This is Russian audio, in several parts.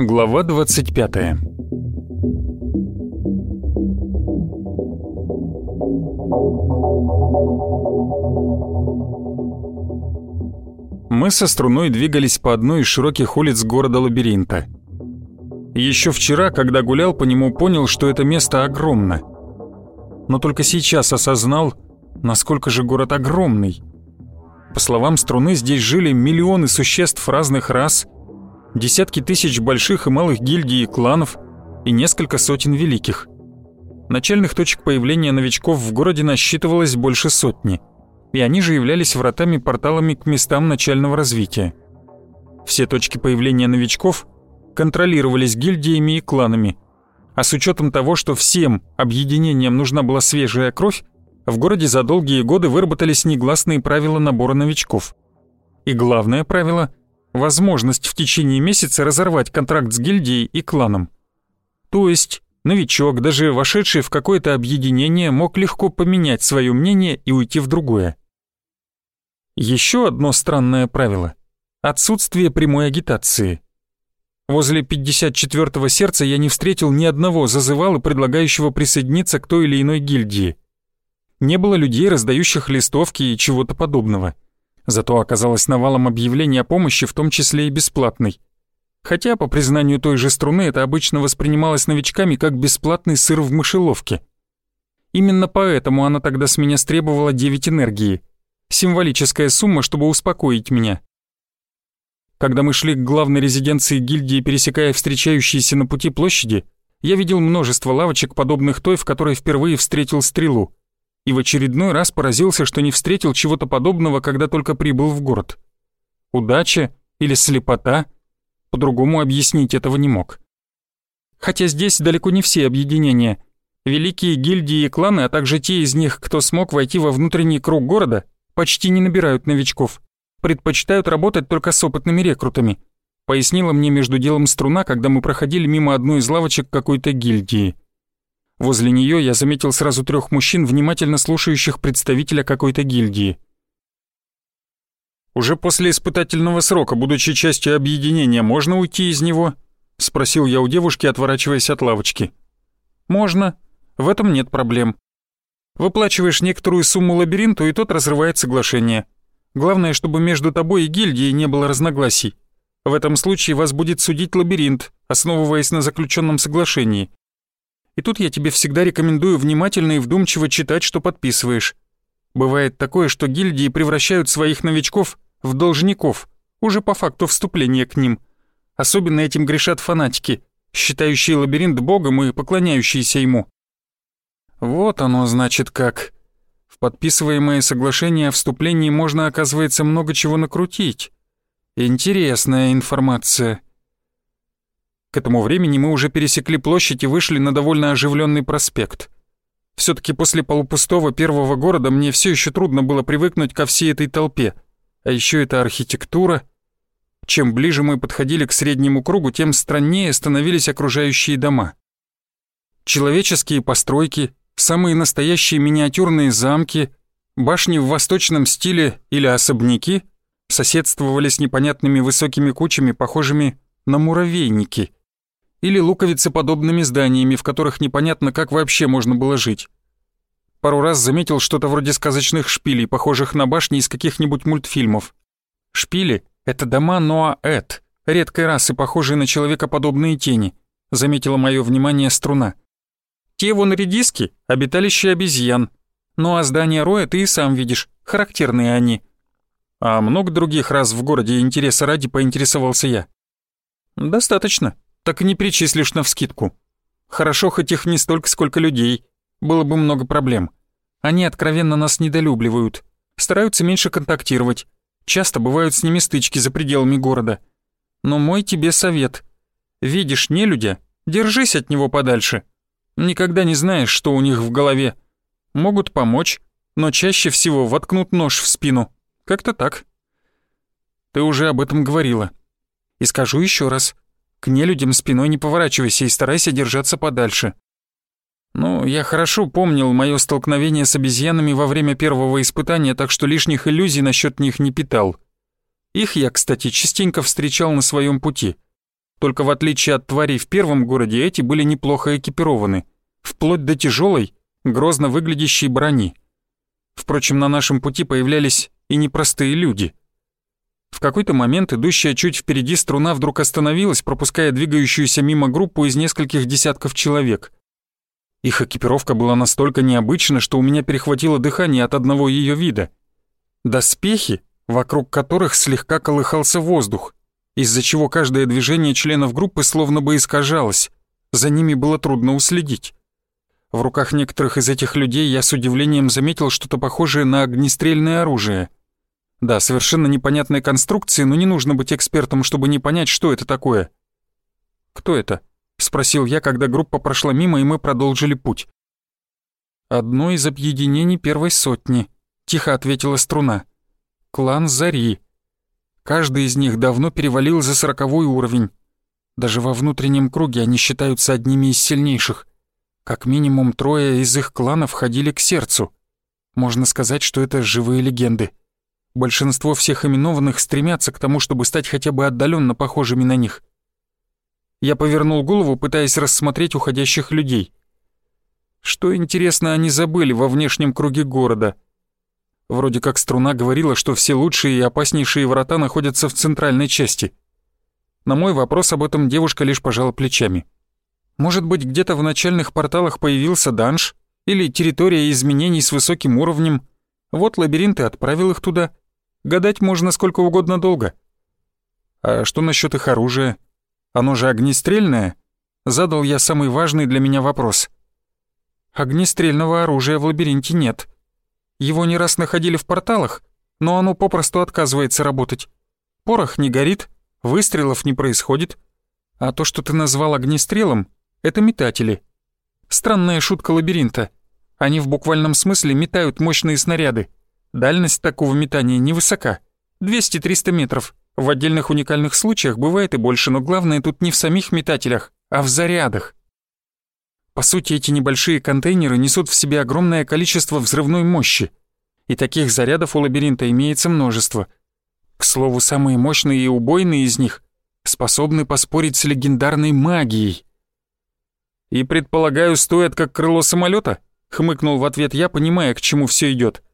Глава 25 Мы со струной двигались по одной из широких улиц города-лабиринта. Еще вчера, когда гулял по нему, понял, что это место огромно. Но только сейчас осознал, насколько же город огромный. По словам струны, здесь жили миллионы существ разных рас, десятки тысяч больших и малых гильдий и кланов и несколько сотен великих. Начальных точек появления новичков в городе насчитывалось больше сотни – и они же являлись вратами-порталами к местам начального развития. Все точки появления новичков контролировались гильдиями и кланами, а с учетом того, что всем объединениям нужна была свежая кровь, в городе за долгие годы выработались негласные правила набора новичков. И главное правило – возможность в течение месяца разорвать контракт с гильдией и кланом. То есть новичок, даже вошедший в какое-то объединение, мог легко поменять свое мнение и уйти в другое. Еще одно странное правило – отсутствие прямой агитации. Возле 54-го сердца я не встретил ни одного зазывала, предлагающего присоединиться к той или иной гильдии. Не было людей, раздающих листовки и чего-то подобного. Зато оказалось навалом объявлений о помощи, в том числе и бесплатной. Хотя, по признанию той же струны, это обычно воспринималось новичками как бесплатный сыр в мышеловке. Именно поэтому она тогда с меня стребовала 9 энергии – Символическая сумма, чтобы успокоить меня. Когда мы шли к главной резиденции гильдии, пересекая встречающиеся на пути площади, я видел множество лавочек, подобных той, в которой впервые встретил стрелу, и в очередной раз поразился, что не встретил чего-то подобного, когда только прибыл в город. Удача или слепота? По-другому объяснить этого не мог. Хотя здесь далеко не все объединения. Великие гильдии и кланы, а также те из них, кто смог войти во внутренний круг города, почти не набирают новичков. Предпочитают работать только с опытными рекрутами. Пояснила мне между делом струна, когда мы проходили мимо одной из лавочек какой-то гильдии. Возле нее я заметил сразу трех мужчин, внимательно слушающих представителя какой-то гильдии. «Уже после испытательного срока, будучи частью объединения, можно уйти из него?» — спросил я у девушки, отворачиваясь от лавочки. «Можно. В этом нет проблем. Выплачиваешь некоторую сумму лабиринту, и тот разрывает соглашение. Главное, чтобы между тобой и гильдией не было разногласий. В этом случае вас будет судить лабиринт, основываясь на заключенном соглашении. И тут я тебе всегда рекомендую внимательно и вдумчиво читать, что подписываешь. Бывает такое, что гильдии превращают своих новичков в должников, уже по факту вступления к ним. Особенно этим грешат фанатики, считающие лабиринт богом и поклоняющиеся ему. Вот оно, значит, как. Подписываемое соглашение о вступлении можно, оказывается, много чего накрутить. Интересная информация. К этому времени мы уже пересекли площадь и вышли на довольно оживленный проспект. Все-таки после полупустого первого города мне все еще трудно было привыкнуть ко всей этой толпе. А еще это архитектура. Чем ближе мы подходили к среднему кругу, тем страннее становились окружающие дома. Человеческие постройки, самые настоящие миниатюрные замки, башни в восточном стиле или особняки соседствовали с непонятными высокими кучами, похожими на муравейники, или луковицеподобными зданиями, в которых непонятно, как вообще можно было жить. Пару раз заметил что-то вроде сказочных шпилей, похожих на башни из каких-нибудь мультфильмов. Шпили — это дома Ноа-Эт, редкой расы, похожие на человекоподобные тени, заметила мое внимание струна. Те вон редиски — обиталище обезьян. Ну а здания роя ты и сам видишь, характерные они. А много других раз в городе интереса ради поинтересовался я. Достаточно, так и не перечислишь навскидку. Хорошо, хоть их не столько, сколько людей. Было бы много проблем. Они откровенно нас недолюбливают, стараются меньше контактировать. Часто бывают с ними стычки за пределами города. Но мой тебе совет. Видишь нелюдя, держись от него подальше. Никогда не знаешь, что у них в голове. Могут помочь, но чаще всего воткнут нож в спину. Как-то так. Ты уже об этом говорила. И скажу еще раз. К нелюдям спиной не поворачивайся и старайся держаться подальше. Ну, я хорошо помнил мое столкновение с обезьянами во время первого испытания, так что лишних иллюзий насчет них не питал. Их я, кстати, частенько встречал на своем пути. Только в отличие от тварей в первом городе, эти были неплохо экипированы, вплоть до тяжелой, грозно выглядящей брони. Впрочем, на нашем пути появлялись и непростые люди. В какой-то момент идущая чуть впереди струна вдруг остановилась, пропуская двигающуюся мимо группу из нескольких десятков человек. Их экипировка была настолько необычна, что у меня перехватило дыхание от одного ее вида. Доспехи, вокруг которых слегка колыхался воздух, из-за чего каждое движение членов группы словно бы искажалось. За ними было трудно уследить. В руках некоторых из этих людей я с удивлением заметил что-то похожее на огнестрельное оружие. Да, совершенно непонятной конструкции, но не нужно быть экспертом, чтобы не понять, что это такое. «Кто это?» — спросил я, когда группа прошла мимо, и мы продолжили путь. «Одно из объединений первой сотни», — тихо ответила струна. «Клан Зари. Каждый из них давно перевалил за сороковой уровень. Даже во внутреннем круге они считаются одними из сильнейших. Как минимум трое из их клана входили к сердцу. Можно сказать, что это живые легенды. Большинство всех именованных стремятся к тому, чтобы стать хотя бы отдаленно похожими на них. Я повернул голову, пытаясь рассмотреть уходящих людей. Что, интересно, они забыли во внешнем круге города? Вроде как струна говорила, что все лучшие и опаснейшие врата находятся в центральной части. На мой вопрос об этом девушка лишь пожала плечами. Может быть, где-то в начальных порталах появился данж или территория изменений с высоким уровнем. Вот лабиринт и отправил их туда. Гадать можно сколько угодно долго. А что насчет их оружия? Оно же огнестрельное? Задал я самый важный для меня вопрос. Огнестрельного оружия в лабиринте нет. Его не раз находили в порталах, но оно попросту отказывается работать. Порох не горит, выстрелов не происходит. А то, что ты назвал огнестрелом, это метатели. Странная шутка лабиринта. Они в буквальном смысле метают мощные снаряды. Дальность такого метания невысока. 200-300 метров. В отдельных уникальных случаях бывает и больше, но главное тут не в самих метателях, а в зарядах. По сути, эти небольшие контейнеры несут в себе огромное количество взрывной мощи. И таких зарядов у лабиринта имеется множество. К слову, самые мощные и убойные из них способны поспорить с легендарной магией. «И, предполагаю, стоят как крыло самолета? хмыкнул в ответ я, понимая, к чему все идет.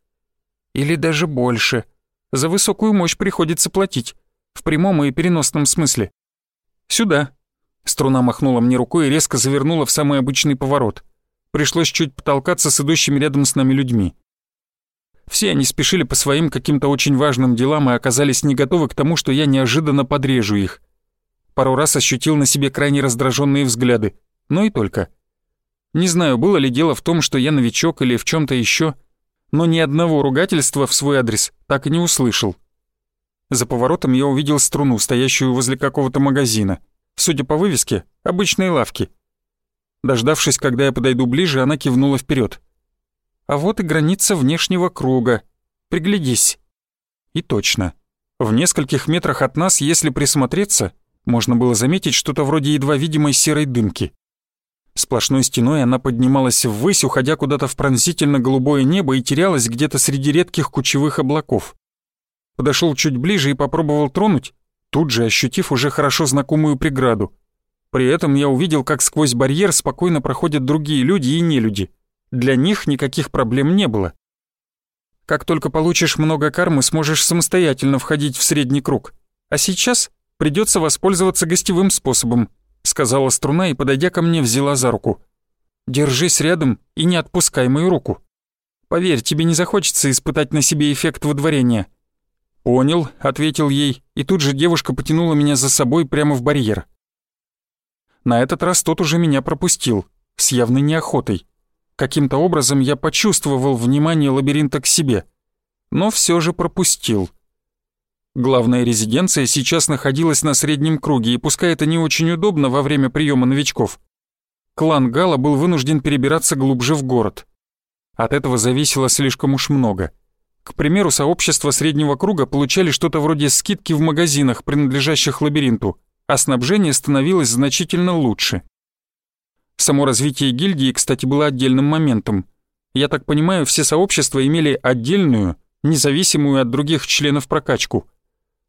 «Или даже больше. За высокую мощь приходится платить. В прямом и переносном смысле. Сюда». Струна махнула мне рукой и резко завернула в самый обычный поворот. Пришлось чуть потолкаться с идущими рядом с нами людьми. Все они спешили по своим каким-то очень важным делам и оказались не готовы к тому, что я неожиданно подрежу их. Пару раз ощутил на себе крайне раздраженные взгляды но и только. Не знаю, было ли дело в том, что я новичок или в чем то еще, но ни одного ругательства в свой адрес так и не услышал. За поворотом я увидел струну, стоящую возле какого-то магазина. Судя по вывеске, обычной лавки. Дождавшись, когда я подойду ближе, она кивнула вперед. А вот и граница внешнего круга. Приглядись. И точно. В нескольких метрах от нас, если присмотреться, можно было заметить что-то вроде едва видимой серой дымки. Сплошной стеной она поднималась ввысь, уходя куда-то в пронзительно-голубое небо и терялась где-то среди редких кучевых облаков. Подошел чуть ближе и попробовал тронуть, тут же ощутив уже хорошо знакомую преграду. При этом я увидел, как сквозь барьер спокойно проходят другие люди и нелюди. Для них никаких проблем не было. Как только получишь много кармы, сможешь самостоятельно входить в средний круг. А сейчас придется воспользоваться гостевым способом — сказала струна и, подойдя ко мне, взяла за руку. «Держись рядом и не отпускай мою руку. Поверь, тебе не захочется испытать на себе эффект выдворения». «Понял», — ответил ей, и тут же девушка потянула меня за собой прямо в барьер. На этот раз тот уже меня пропустил, с явной неохотой. Каким-то образом я почувствовал внимание лабиринта к себе, но все же пропустил. Главная резиденция сейчас находилась на среднем круге, и пускай это не очень удобно во время приема новичков, клан Гала был вынужден перебираться глубже в город. От этого зависело слишком уж много. К примеру, сообщества среднего круга получали что-то вроде скидки в магазинах, принадлежащих лабиринту, а снабжение становилось значительно лучше. Само развитие гильдии, кстати, было отдельным моментом. Я так понимаю, все сообщества имели отдельную, независимую от других членов прокачку.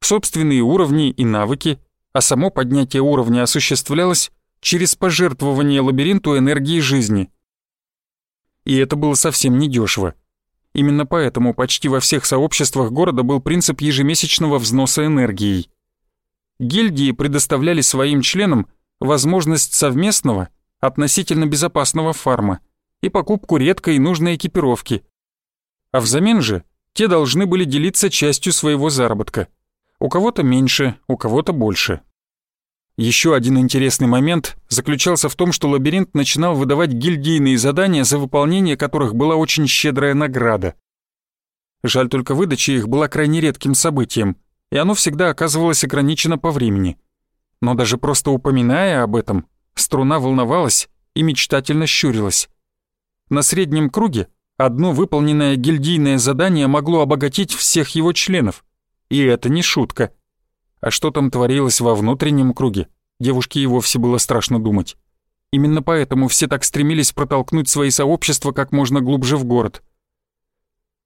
Собственные уровни и навыки, а само поднятие уровня осуществлялось через пожертвование лабиринту энергии жизни. И это было совсем недешево. Именно поэтому почти во всех сообществах города был принцип ежемесячного взноса энергией. Гильдии предоставляли своим членам возможность совместного, относительно безопасного фарма и покупку редкой и нужной экипировки. А взамен же те должны были делиться частью своего заработка. У кого-то меньше, у кого-то больше. Еще один интересный момент заключался в том, что лабиринт начинал выдавать гильдийные задания, за выполнение которых была очень щедрая награда. Жаль только выдача их была крайне редким событием, и оно всегда оказывалось ограничено по времени. Но даже просто упоминая об этом, струна волновалась и мечтательно щурилась. На среднем круге одно выполненное гильдийное задание могло обогатить всех его членов. И это не шутка. А что там творилось во внутреннем круге, девушке и вовсе было страшно думать. Именно поэтому все так стремились протолкнуть свои сообщества как можно глубже в город.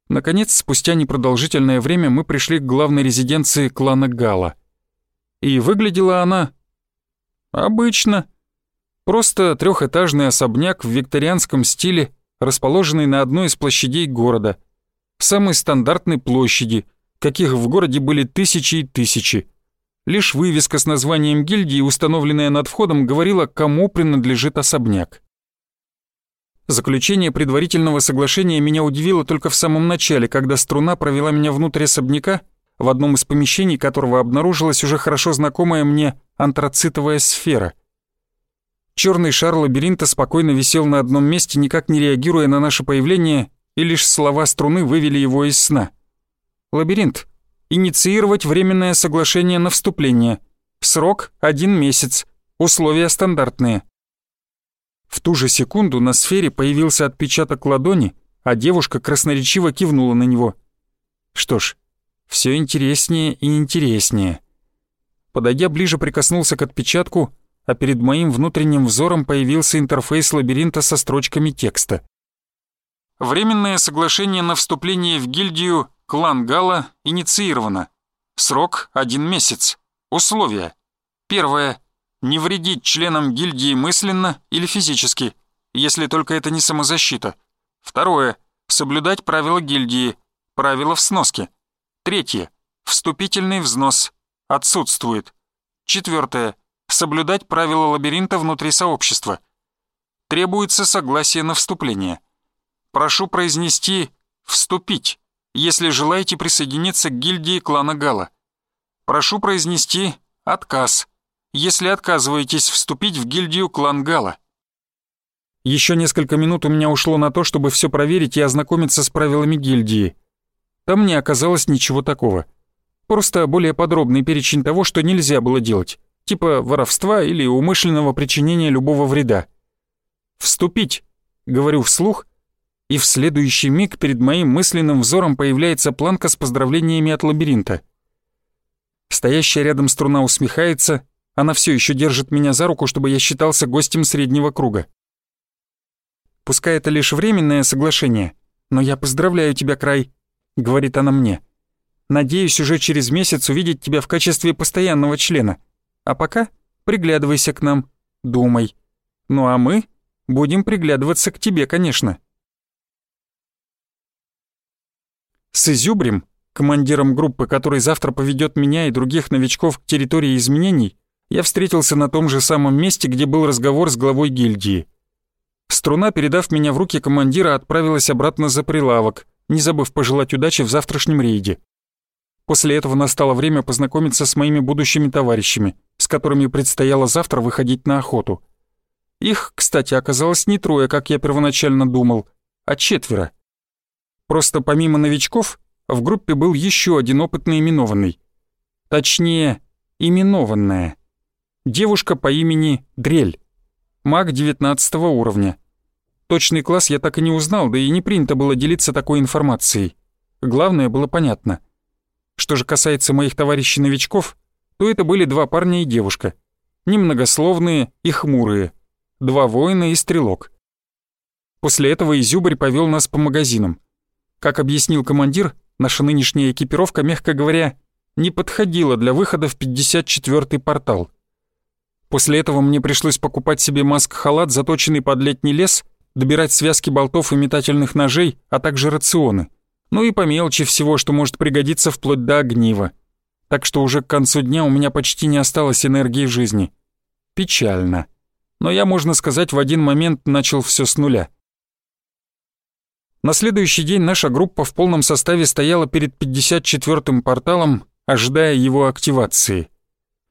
Наконец, спустя непродолжительное время мы пришли к главной резиденции клана Гала. И выглядела она... обычно. Просто трехэтажный особняк в викторианском стиле, расположенный на одной из площадей города. Самой стандартной площади, каких в городе были тысячи и тысячи. Лишь вывеска с названием гильдии, установленная над входом, говорила, кому принадлежит особняк. Заключение предварительного соглашения меня удивило только в самом начале, когда струна провела меня внутрь особняка, в одном из помещений которого обнаружилась уже хорошо знакомая мне антрацитовая сфера. Черный шар лабиринта спокойно висел на одном месте, никак не реагируя на наше появление, и лишь слова струны вывели его из сна. «Лабиринт, Инициировать временное соглашение на вступление. Срок – один месяц. Условия стандартные. В ту же секунду на сфере появился отпечаток ладони, а девушка красноречиво кивнула на него. Что ж, все интереснее и интереснее. Подойдя ближе, прикоснулся к отпечатку, а перед моим внутренним взором появился интерфейс лабиринта со строчками текста. Временное соглашение на вступление в гильдию Клан Гала инициировано. Срок – один месяц. Условия. Первое. Не вредить членам гильдии мысленно или физически, если только это не самозащита. Второе. Соблюдать правила гильдии. Правила в сноске. Третье. Вступительный взнос. Отсутствует. Четвертое. Соблюдать правила лабиринта внутри сообщества. Требуется согласие на вступление. Прошу произнести «вступить» если желаете присоединиться к гильдии клана Гала. Прошу произнести «отказ», если отказываетесь вступить в гильдию клан Гала. Еще несколько минут у меня ушло на то, чтобы все проверить и ознакомиться с правилами гильдии. Там не оказалось ничего такого. Просто более подробный перечень того, что нельзя было делать, типа воровства или умышленного причинения любого вреда. «Вступить», — говорю вслух, и в следующий миг перед моим мысленным взором появляется планка с поздравлениями от лабиринта. Стоящая рядом струна усмехается, она все еще держит меня за руку, чтобы я считался гостем среднего круга. «Пускай это лишь временное соглашение, но я поздравляю тебя, Край», — говорит она мне. «Надеюсь уже через месяц увидеть тебя в качестве постоянного члена. А пока приглядывайся к нам, думай. Ну а мы будем приглядываться к тебе, конечно». С Изюбрем, командиром группы, который завтра поведет меня и других новичков к территории изменений, я встретился на том же самом месте, где был разговор с главой гильдии. Струна, передав меня в руки командира, отправилась обратно за прилавок, не забыв пожелать удачи в завтрашнем рейде. После этого настало время познакомиться с моими будущими товарищами, с которыми предстояло завтра выходить на охоту. Их, кстати, оказалось не трое, как я первоначально думал, а четверо. Просто помимо новичков в группе был еще один опытный именованный. Точнее, именованная. Девушка по имени Дрель. Маг 19 уровня. Точный класс я так и не узнал, да и не принято было делиться такой информацией. Главное было понятно. Что же касается моих товарищей-новичков, то это были два парня и девушка. Немногословные и хмурые. два воина и стрелок. После этого Изюбрь повел нас по магазинам. Как объяснил командир, наша нынешняя экипировка, мягко говоря, не подходила для выхода в 54-й портал. После этого мне пришлось покупать себе маск-халат, заточенный под летний лес, добирать связки болтов и метательных ножей, а также рационы. Ну и по мелочи всего, что может пригодиться вплоть до огнива. Так что уже к концу дня у меня почти не осталось энергии в жизни. Печально. Но я, можно сказать, в один момент начал все с нуля. На следующий день наша группа в полном составе стояла перед 54-м порталом, ожидая его активации.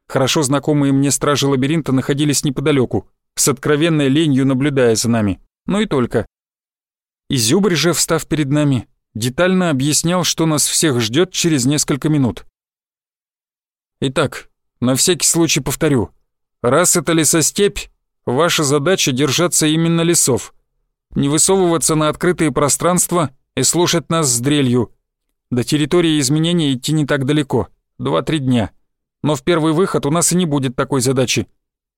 Хорошо знакомые мне стражи лабиринта находились неподалеку, с откровенной ленью наблюдая за нами, но и только. Изюбрь же, встав перед нами, детально объяснял, что нас всех ждет через несколько минут. Итак, на всякий случай повторю. Раз это лесостепь, ваша задача держаться именно лесов. Не высовываться на открытые пространства и слушать нас с дрелью. До территории изменения идти не так далеко, два-три дня. Но в первый выход у нас и не будет такой задачи.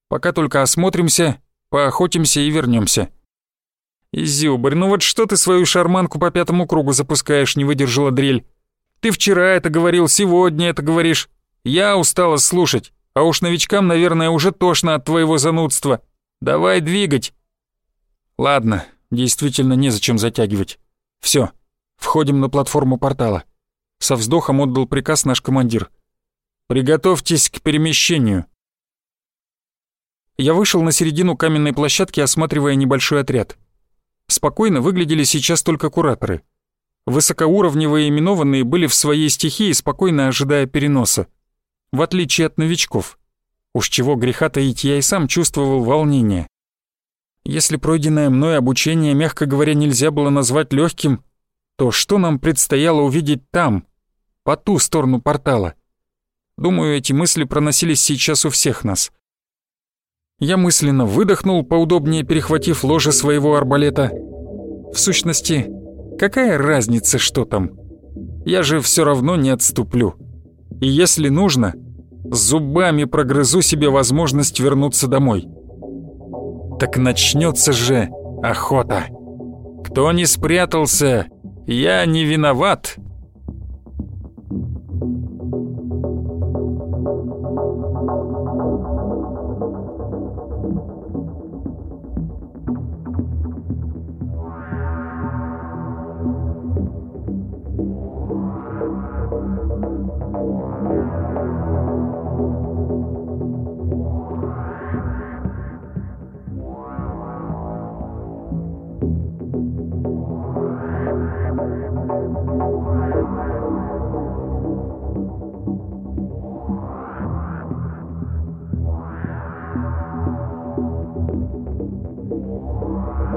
Пока только осмотримся, поохотимся и вернемся. «Изюбрь, ну вот что ты свою шарманку по пятому кругу запускаешь?» — не выдержала дрель. «Ты вчера это говорил, сегодня это говоришь. Я устала слушать, а уж новичкам, наверное, уже тошно от твоего занудства. Давай двигать». «Ладно, действительно незачем затягивать. Все, входим на платформу портала». Со вздохом отдал приказ наш командир. «Приготовьтесь к перемещению». Я вышел на середину каменной площадки, осматривая небольшой отряд. Спокойно выглядели сейчас только кураторы. Высокоуровневые именованные были в своей стихии, спокойно ожидая переноса. В отличие от новичков. Уж чего греха таить, я и сам чувствовал волнение. Если пройденное мной обучение, мягко говоря, нельзя было назвать легким, то что нам предстояло увидеть там, по ту сторону портала? Думаю, эти мысли проносились сейчас у всех нас. Я мысленно выдохнул, поудобнее перехватив ложе своего арбалета. В сущности, какая разница, что там? Я же все равно не отступлю. И если нужно, зубами прогрызу себе возможность вернуться домой. Так начнется же охота. Кто не спрятался, я не виноват.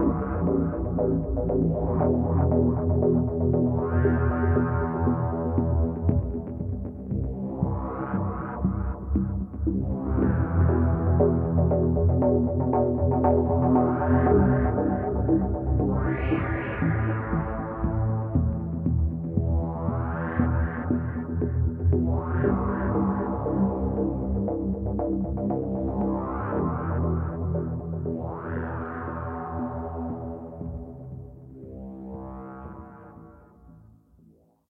Thank you.